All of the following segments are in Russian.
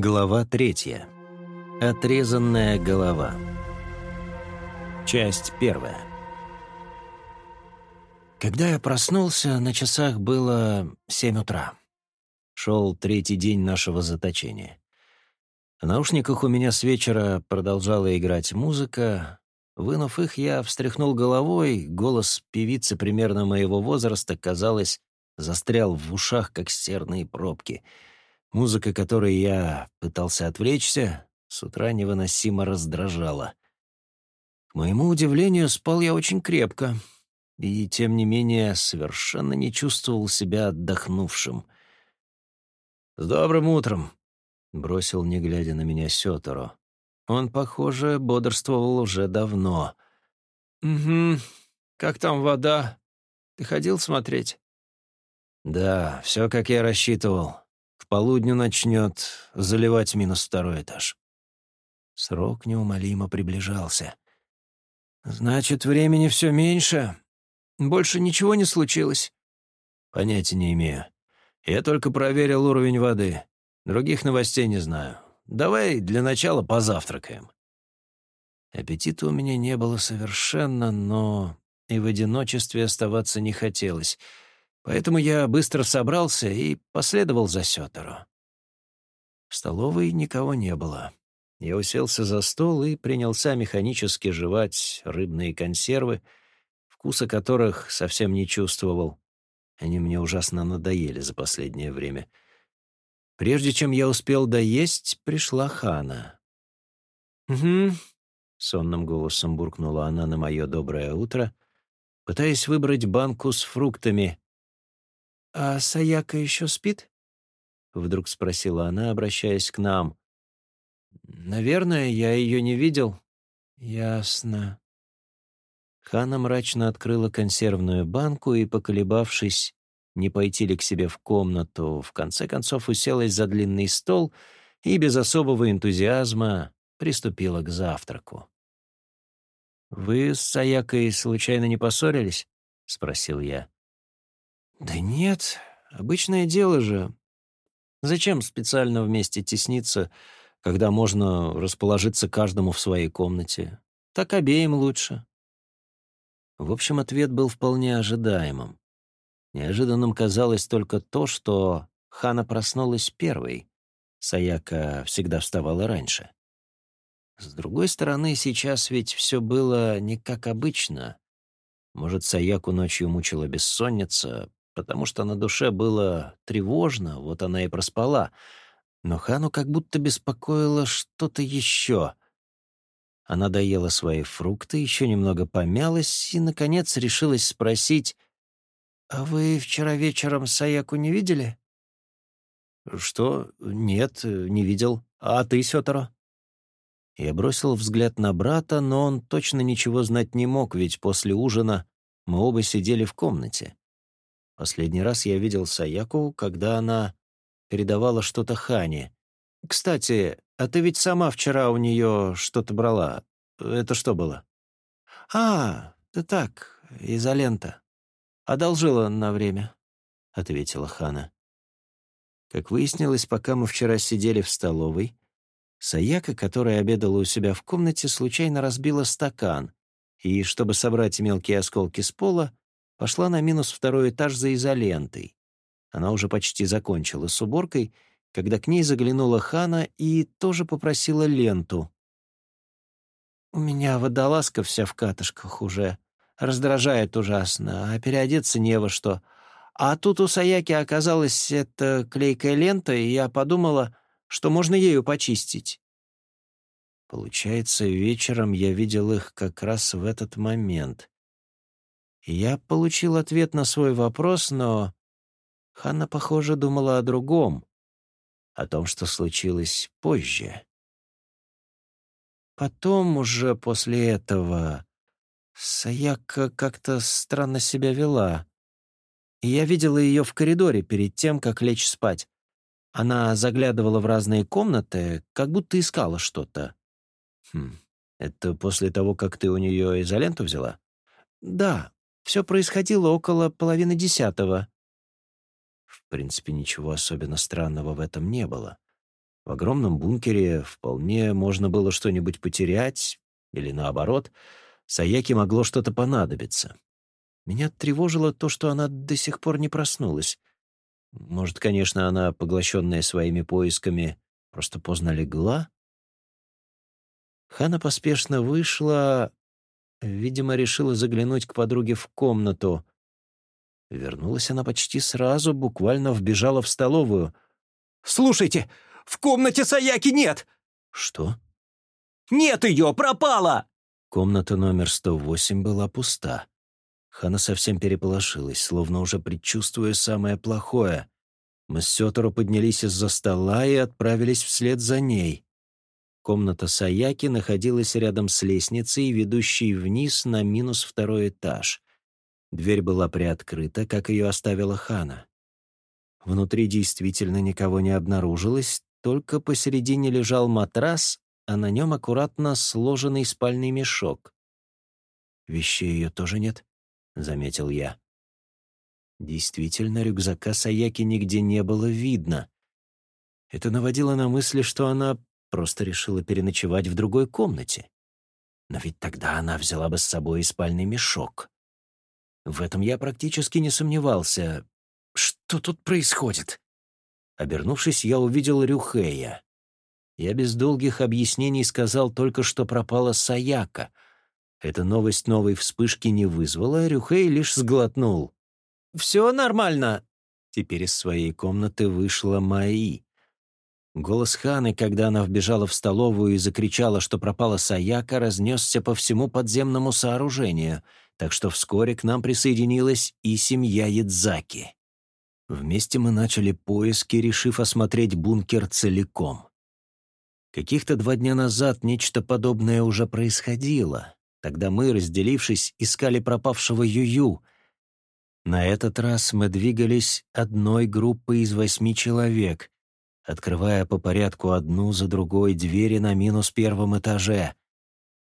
Глава третья. Отрезанная голова. Часть первая. Когда я проснулся, на часах было семь утра. Шел третий день нашего заточения. В наушниках у меня с вечера продолжала играть музыка. Вынув их, я встряхнул головой, голос певицы примерно моего возраста, казалось, застрял в ушах, как стерные пробки — Музыка, которой я пытался отвлечься, с утра невыносимо раздражала. К моему удивлению, спал я очень крепко, и, тем не менее, совершенно не чувствовал себя отдохнувшим. «С добрым утром!» — бросил, не глядя на меня, Сёторо. Он, похоже, бодрствовал уже давно. «Угу. Как там вода? Ты ходил смотреть?» «Да, все, как я рассчитывал. К полудню начнет заливать минус второй этаж. Срок неумолимо приближался. «Значит, времени все меньше. Больше ничего не случилось?» «Понятия не имею. Я только проверил уровень воды. Других новостей не знаю. Давай для начала позавтракаем». Аппетита у меня не было совершенно, но и в одиночестве оставаться не хотелось — Поэтому я быстро собрался и последовал за Сётору. В столовой никого не было. Я уселся за стол и принялся механически жевать рыбные консервы, вкуса которых совсем не чувствовал. Они мне ужасно надоели за последнее время. Прежде чем я успел доесть, пришла Хана. «Угу», — сонным голосом буркнула она на мое доброе утро, пытаясь выбрать банку с фруктами, «А Саяка еще спит?» — вдруг спросила она, обращаясь к нам. «Наверное, я ее не видел». «Ясно». Хана мрачно открыла консервную банку и, поколебавшись, не пойти ли к себе в комнату, в конце концов уселась за длинный стол и без особого энтузиазма приступила к завтраку. «Вы с Саякой случайно не поссорились?» — спросил я. «Да нет, обычное дело же. Зачем специально вместе тесниться, когда можно расположиться каждому в своей комнате? Так обеим лучше». В общем, ответ был вполне ожидаемым. Неожиданным казалось только то, что Хана проснулась первой. Саяка всегда вставала раньше. С другой стороны, сейчас ведь все было не как обычно. Может, Саяку ночью мучила бессонница, потому что на душе было тревожно, вот она и проспала. Но Хану как будто беспокоило что-то еще. Она доела свои фрукты, еще немного помялась и, наконец, решилась спросить, «А вы вчера вечером Саяку не видели?» «Что? Нет, не видел. А ты, Сёторо?» Я бросил взгляд на брата, но он точно ничего знать не мог, ведь после ужина мы оба сидели в комнате. Последний раз я видел Саяку, когда она передавала что-то Хане. «Кстати, а ты ведь сама вчера у нее что-то брала. Это что было?» «А, да так, изолента. Одолжила на время», — ответила Хана. Как выяснилось, пока мы вчера сидели в столовой, Саяка, которая обедала у себя в комнате, случайно разбила стакан, и, чтобы собрать мелкие осколки с пола, пошла на минус второй этаж за изолентой. Она уже почти закончила с уборкой, когда к ней заглянула Хана и тоже попросила ленту. «У меня водолазка вся в катышках уже. Раздражает ужасно, а переодеться не во что. А тут у Саяки оказалась эта клейкая лента, и я подумала, что можно ею почистить». Получается, вечером я видел их как раз в этот момент. Я получил ответ на свой вопрос, но Ханна, похоже, думала о другом, о том, что случилось позже. Потом уже после этого Саяка как-то странно себя вела. Я видела ее в коридоре перед тем, как лечь спать. Она заглядывала в разные комнаты, как будто искала что-то. Хм, это после того, как ты у нее изоленту взяла? Да, все происходило около половины десятого. В принципе, ничего особенно странного в этом не было. В огромном бункере вполне можно было что-нибудь потерять, или наоборот, Саяки могло что-то понадобиться. Меня тревожило то, что она до сих пор не проснулась. Может, конечно, она, поглощенная своими поисками, просто поздно легла? Хана поспешно вышла, видимо, решила заглянуть к подруге в комнату. Вернулась она почти сразу, буквально вбежала в столовую. «Слушайте, в комнате Саяки нет!» «Что?» «Нет ее! Пропала!» Комната номер 108 была пуста. Хана совсем переполошилась, словно уже предчувствуя самое плохое. Мы с Сётору поднялись из-за стола и отправились вслед за ней. Комната Саяки находилась рядом с лестницей, ведущей вниз на минус второй этаж. Дверь была приоткрыта, как ее оставила Хана. Внутри действительно никого не обнаружилось, только посередине лежал матрас, а на нем аккуратно сложенный спальный мешок. Вещей ее тоже нет. — заметил я. Действительно, рюкзака Саяки нигде не было видно. Это наводило на мысли, что она просто решила переночевать в другой комнате. Но ведь тогда она взяла бы с собой и спальный мешок. В этом я практически не сомневался. Что тут происходит? Обернувшись, я увидел Рюхея. Я без долгих объяснений сказал только, что пропала Саяка — эта новость новой вспышки не вызвала, а Рюхей лишь сглотнул. «Все нормально!» Теперь из своей комнаты вышла Маи. Голос Ханы, когда она вбежала в столовую и закричала, что пропала Саяка, разнесся по всему подземному сооружению, так что вскоре к нам присоединилась и семья Ядзаки. Вместе мы начали поиски, решив осмотреть бункер целиком. Каких-то два дня назад нечто подобное уже происходило. Тогда мы, разделившись, искали пропавшего Юю. На этот раз мы двигались одной группой из восьми человек, открывая по порядку одну за другой двери на минус первом этаже.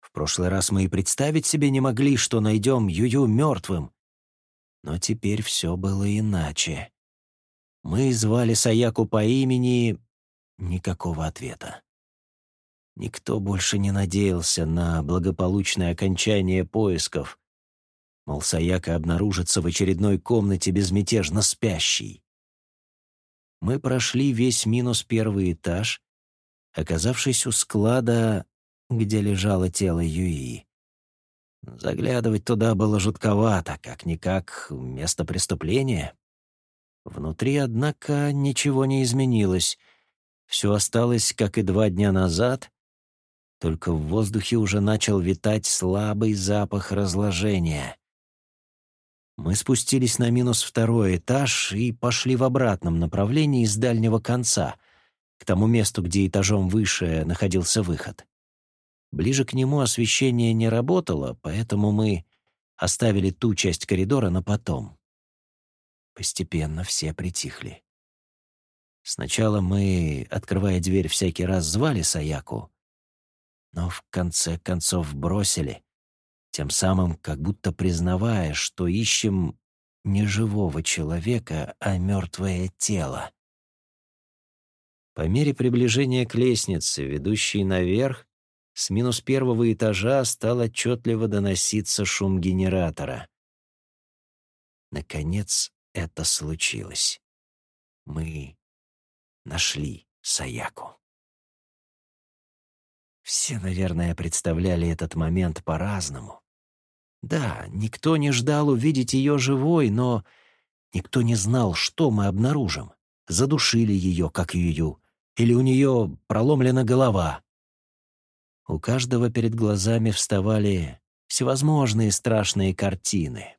В прошлый раз мы и представить себе не могли, что найдем Юю мертвым. Но теперь все было иначе. Мы звали Саяку по имени... Никакого ответа. Никто больше не надеялся на благополучное окончание поисков. Мол, Саяка обнаружится в очередной комнате безмятежно спящий. Мы прошли весь минус первый этаж, оказавшись у склада, где лежало тело Юи. Заглядывать туда было жутковато, как-никак место преступления. Внутри, однако, ничего не изменилось. Все осталось, как и два дня назад, только в воздухе уже начал витать слабый запах разложения. Мы спустились на минус второй этаж и пошли в обратном направлении с дальнего конца, к тому месту, где этажом выше находился выход. Ближе к нему освещение не работало, поэтому мы оставили ту часть коридора на потом. Постепенно все притихли. Сначала мы, открывая дверь, всякий раз звали Саяку, но в конце концов бросили, тем самым как будто признавая, что ищем не живого человека, а мертвое тело. По мере приближения к лестнице, ведущей наверх, с минус первого этажа стал отчетливо доноситься шум генератора. Наконец это случилось. Мы нашли Саяку. Все, наверное, представляли этот момент по-разному. Да, никто не ждал увидеть ее живой, но никто не знал, что мы обнаружим. Задушили ее, как Юю, или у нее проломлена голова. У каждого перед глазами вставали всевозможные страшные картины.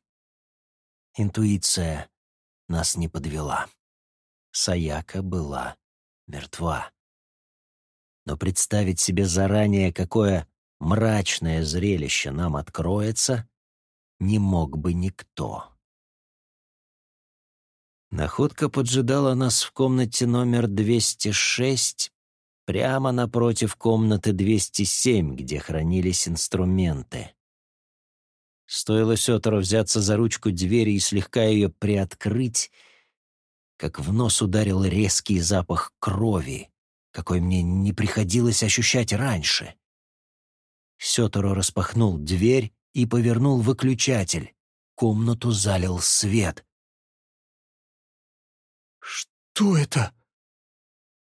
Интуиция нас не подвела. Саяка была мертва но представить себе заранее, какое мрачное зрелище нам откроется, не мог бы никто. Находка поджидала нас в комнате номер 206, прямо напротив комнаты 207, где хранились инструменты. Стоило Сётору взяться за ручку двери и слегка ее приоткрыть, как в нос ударил резкий запах крови, какой мне не приходилось ощущать раньше. Сёторо распахнул дверь и повернул выключатель. Комнату залил свет. «Что это?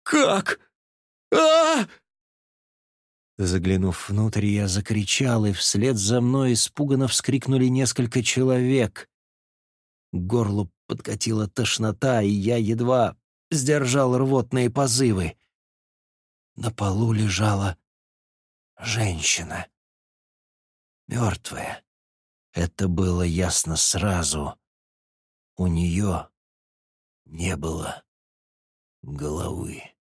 Как? а, Заглянув внутрь, я закричал, и вслед за мной испуганно вскрикнули несколько человек. К горлу подкатила тошнота, и я едва сдержал рвотные позывы. На полу лежала женщина. Мертвая. Это было ясно сразу. У нее не было головы.